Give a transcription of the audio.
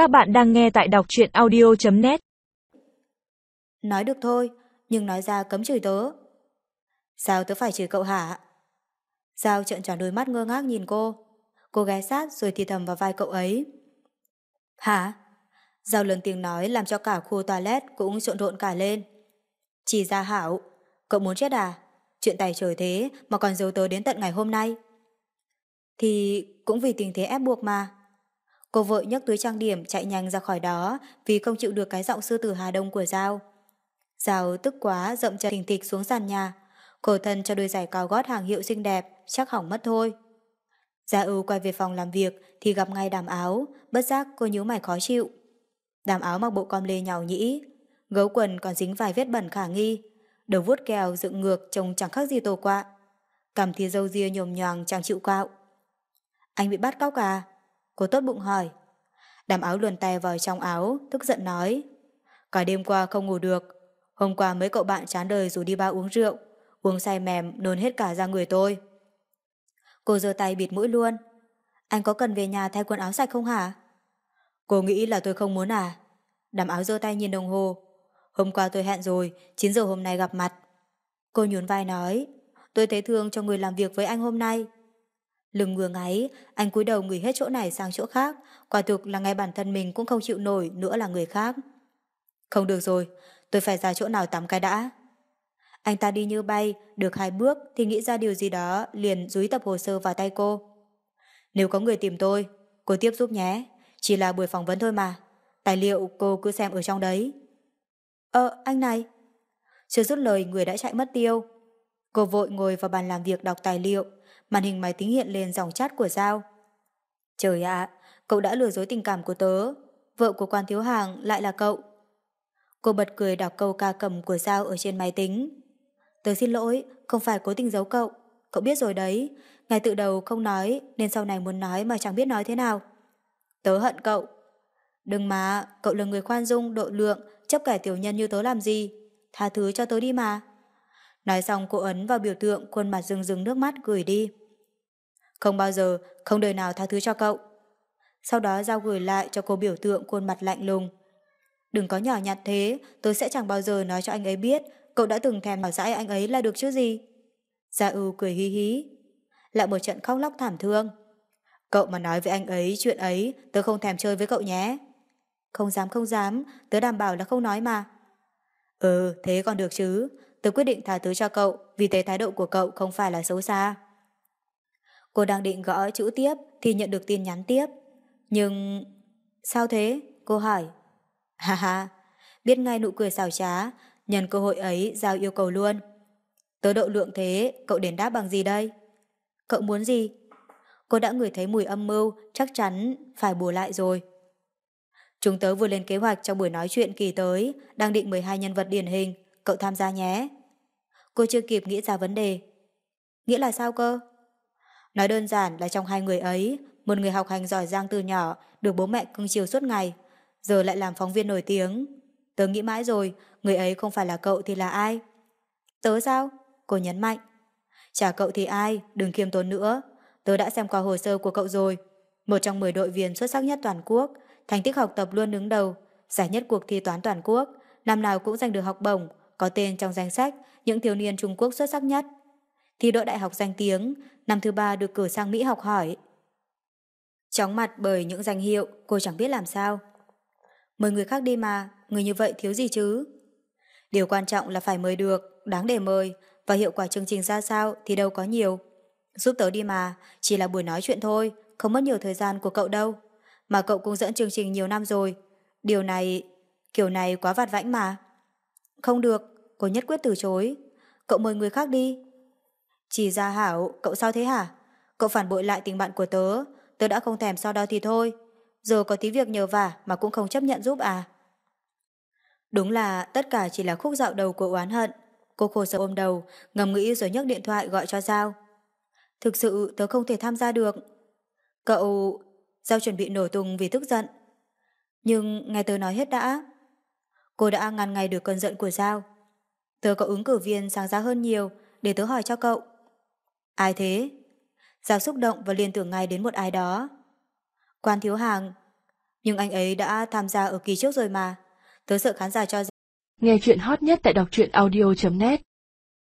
Các bạn đang nghe tại đọc truyện audio.net Nói được thôi, nhưng nói ra cấm chửi tớ. Sao tớ phải chửi cậu hả? Giao trợn tròn đôi mắt ngơ ngác nhìn cô. Cô ghé sát rồi thì thầm vào vai cậu ấy. Hả? Giao lớn tiếng nói làm cho cả khu toilet cũng trộn rộn cả lên. Chỉ ra hảo, cậu muốn chết à? Chuyện tài trời thế mà còn giấu tớ đến tận ngày hôm nay. Thì cũng vì tình thế ép buộc mà. Cô vội nhấc túi trang điểm chạy nhanh ra khỏi đó vì không chịu được cái giọng sư tử Hà Đông của Giao. Giao tức quá dậm chân thình thịch xuống sàn nhà. Cổ thân cho đôi giày cao gót hàng hiệu xinh đẹp, chắc hỏng mất thôi. Gia ưu quay về phòng làm việc thì gặp ngay đàm áo, bất giác cô nhíu mày khó chịu. Đàm áo mặc bộ com lê nhào nhĩ, gấu quần còn dính vài vết bẩn khả nghi, đầu vuốt kèo dựng ngược trông chẳng khác gì tổ quạ. Cầm thì dâu ria nhồm nhoàng chẳng chịu cạo. Anh bị bắt cóc à? Cô tốt bụng hỏi. Đàm áo luồn tay vào trong áo, tức giận nói. Cả đêm qua không ngủ được. Hôm qua mấy cậu bạn chán đời rủ đi ba uống rượu. Uống say mềm nôn hết cả ra người tôi. Cô giơ tay bịt mũi luôn. Anh có cần về nhà thay quần áo sạch không hả? Cô nghĩ là tôi không muốn à? Đàm áo giơ tay nhìn đồng hồ. Hôm qua tôi hẹn rồi, 9 giờ hôm nay gặp mặt. Cô nhún vai nói, tôi thấy thương cho người làm việc với anh hôm nay. Lưng ngừa ngáy, anh cúi đầu người hết chỗ này sang chỗ khác, quả thực là ngay bản thân mình cũng không chịu nổi nữa là người khác. Không được rồi, tôi phải ra chỗ nào tắm cái đã. Anh ta đi như bay, được hai bước thì nghĩ ra điều gì đó liền dúi tập hồ sơ vào tay cô. Nếu có người tìm tôi, cô tiếp giúp nhé, chỉ là buổi phỏng vấn thôi mà. Tài liệu cô cứ xem ở trong đấy. Ờ, anh này. Chưa dứt lời người đã chạy mất tiêu. Cô vội ngồi vào bàn làm việc đọc tài liệu, màn hình máy tính hiện lên dòng chat của Giao. Trời ạ, cậu đã lừa dối tình cảm của tớ, vợ của quan thiếu hàng lại là cậu. Cô bật cười đọc câu ca cầm của Giao ở trên máy tính. Tớ xin lỗi, không phải cố tình giấu cậu, cậu biết rồi đấy, ngay từ đầu không nói nên sau này muốn nói mà chẳng biết nói thế nào. Tớ hận cậu. Đừng mà, cậu là người khoan dung, độ lượng, chấp kẻ tiểu nhân như tớ làm gì. Tha thứ cho tớ đi mà. Nói xong cô ấn vào biểu tượng khuôn mặt rừng rừng nước mắt gửi đi. Không bao giờ, không đời nào tha thứ cho cậu. Sau đó giao gửi lại cho cô biểu tượng khuôn mặt lạnh lùng. Đừng có nhỏ nhặt thế, tôi sẽ chẳng bao giờ nói cho anh ấy biết cậu đã từng thèm bảo dãi anh ấy là được chứ gì. Gia ưu cười hí hí. Lại một trận khóc lóc thảm thương. Cậu mà nói với anh ấy chuyện ấy, tớ không thèm chơi với cậu nhé. Không dám không dám, tớ đảm bảo là không nói mà. Ừ, thế còn được chứ. Tớ quyết định tha thứ cho cậu vì thấy thái độ của cậu không phải là xấu xa. Cô đang định gõ chữ tiếp thì nhận được tin nhắn tiếp. Nhưng... Sao thế? Cô hỏi. Ha ha, biết ngay nụ cười xào trá, nhân cơ hội ấy giao yêu cầu luôn. Tớ độ lượng thế, cậu đền đáp bằng gì đây? Cậu muốn gì? Cô đã ngửi thấy mùi âm mưu, chắc chắn phải bù lại rồi. Chúng tớ vừa lên kế hoạch trong buổi nói chuyện kỳ tới, đang định 12 nhân vật điển hình, cậu tham gia nhé. Cô chưa kịp nghĩ ra vấn đề. Nghĩa là sao cơ? Nói đơn giản là trong hai người ấy, một người học hành giỏi giang từ nhỏ, được bố mẹ cưng chiều suốt ngày, giờ lại làm phóng viên nổi tiếng. Tớ nghĩ mãi rồi, người ấy không phải là cậu thì là ai? Tớ sao? Cô nhấn mạnh. Chả cậu thì ai, đừng khiêm tốn nữa. Tớ đã xem qua hồ sơ của cậu rồi. Một trong 10 đội viên xuất sắc nhất toàn quốc, thành tích học tập luôn đứng đầu, giải nhất cuộc thi toán toàn quốc, năm nào cũng giành được học bổng, có tên trong danh sách những thiếu niên Trung Quốc xuất sắc nhất. Thi đỗ đại học danh tiếng, năm thứ ba được cử sang Mỹ học hỏi. Chóng mặt bởi những danh hiệu, cô chẳng biết làm sao. Mời người khác đi mà, người như vậy thiếu gì chứ? Điều quan trọng là phải mời được, đáng để mời, và hiệu quả chương trình ra sao thì đâu có nhiều. Giúp tớ đi mà, chỉ là buổi nói chuyện thôi, không mất nhiều thời gian của cậu đâu. Mà cậu cũng dẫn chương trình nhiều năm rồi. Điều này, kiểu này quá vặt vãnh mà. Không được, cô nhất quyết từ chối. Cậu mời người khác đi. Chỉ ra hảo, cậu sao thế hả? Cậu phản bội lại tình bạn của tớ, tớ đã không thèm so đo thì thôi. Giờ có tí việc nhờ vả mà cũng không chấp nhận giúp à? Đúng là tất cả chỉ là khúc dạo đầu của oán hận. Cô khổ sở ôm đầu, ngầm nghĩ rồi nhấc điện thoại gọi cho Giao. Thực sự tớ không thể tham gia được. Cậu... Giao chuẩn bị nổ tung vì tức giận. Nhưng nghe tớ nói hết đã. Cô đã ngăn ngay được cơn giận của Giao. Tớ có ứng cử viên sáng giá hơn nhiều để tớ hỏi cho cậu. Ai thế? Giao xúc động và liên tưởng ngay đến một ai đó. Quan thiếu hàng. Nhưng anh ấy đã tham gia ở kỳ trước rồi mà. Tớ sợ khán giả cho rằng... Nghe chuyện hot nhất tại đọc truyện audio.net